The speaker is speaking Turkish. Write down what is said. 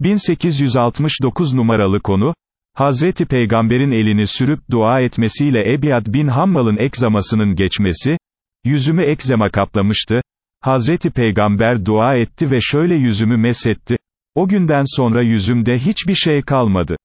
1869 numaralı konu, Hazreti Peygamber'in elini sürüp dua etmesiyle Ebiyad bin Hammal'ın ekzamasının geçmesi, yüzümü ekzema kaplamıştı, Hazreti Peygamber dua etti ve şöyle yüzümü mesetti, o günden sonra yüzümde hiçbir şey kalmadı.